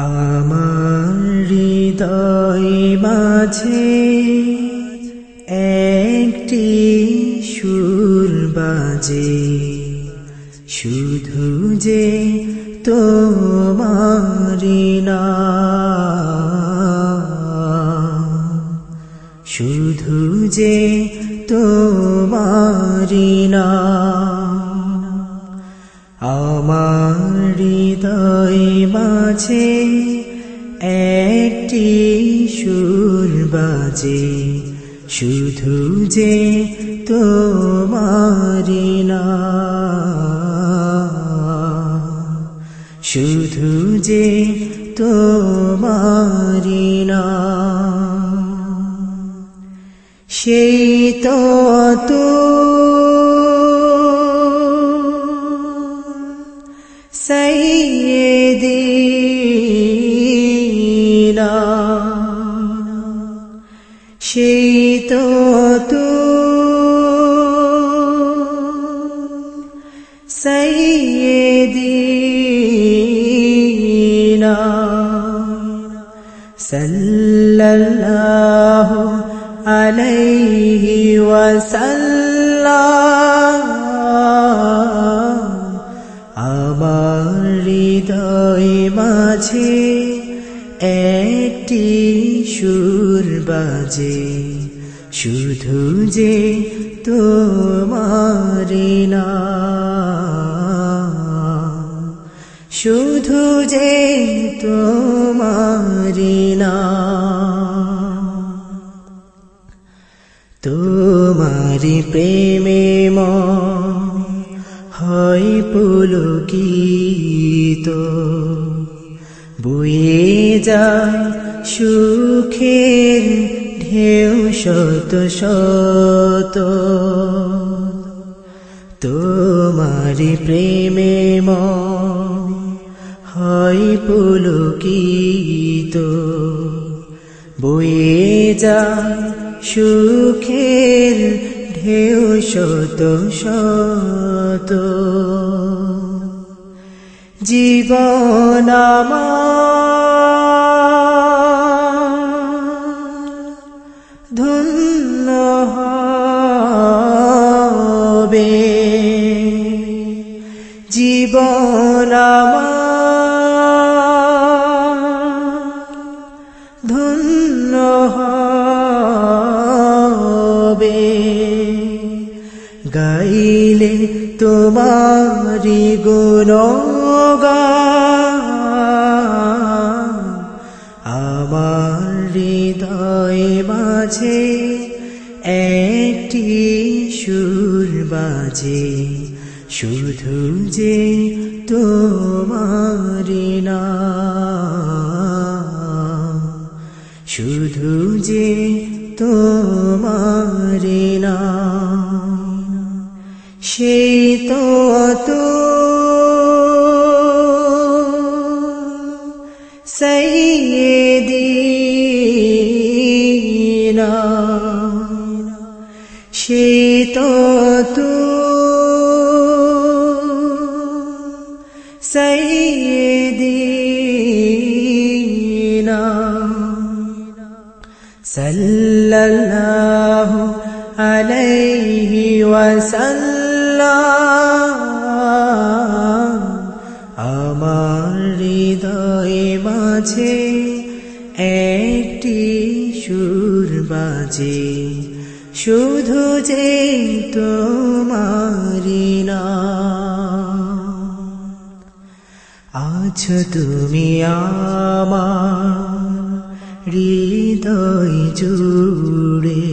আমার হৃদয় মাঝে একটি সুর বাজে। শুধু যে তোমারি না শুধু যে তোমারি না আমার হৃদয় মাঝে একটি সুর বাজে শুধু যে তোমারি শুধু যে তোমারি সেই তো তো সেই তো সৈদিনা সাল্লাল্লাহু আলাইহি ওয়াসাল্লাম আমার হৃদয় মাঝে একটি সুর বাজে, শুধু যে তোমারি না। শুধু যে তোমারি না। তোমারি প্রেমে ম হয় পুলকিত, বয়ে যায় সুখের ঢেউ শত শত। তোমারি প্রেমে ম হয় পুলকিত। বয়ে যায় সুখের ঢেউ শত শত। জীবন ধন্য ধন্য হবে। গাইলে তোমারি গুণগা আমার হৃদয় মাঝে একটি সুর বাজে। শুধু যে তোমারি না। শুধু যে তোমারি না সেই তো তো সৈদিনা সেই তো সাল্লাল্লাহু আলাইহি ওয়াসাল্লাম আমার হৃদয় মাঝে একটি সুর বাজে শুধু যে তোমারি না আছো তুমি আমার হৃদয় জুড়ে।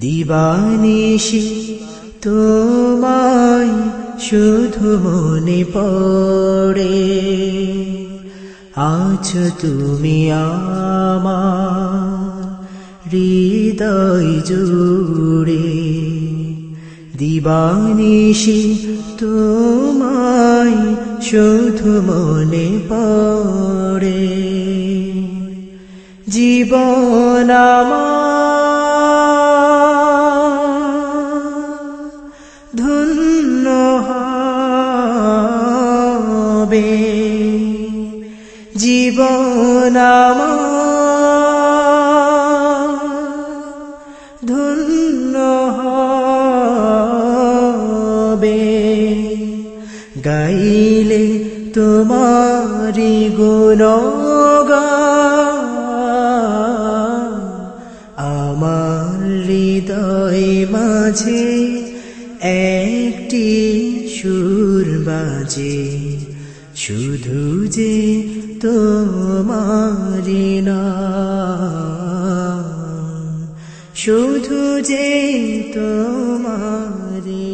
দিবানিশি, তোমায় শুধু মনে পড়ে। আছো তুমি আমার হৃদয় জুড়ে। দিবানিশি, তোমায় শুধু মনে পড়ে। জীবন ধন্য গুণগা আমার হৃদয় মাঝে একটি সুর বাজে। শুধু যে তোমারি না শুধু যে তোমারি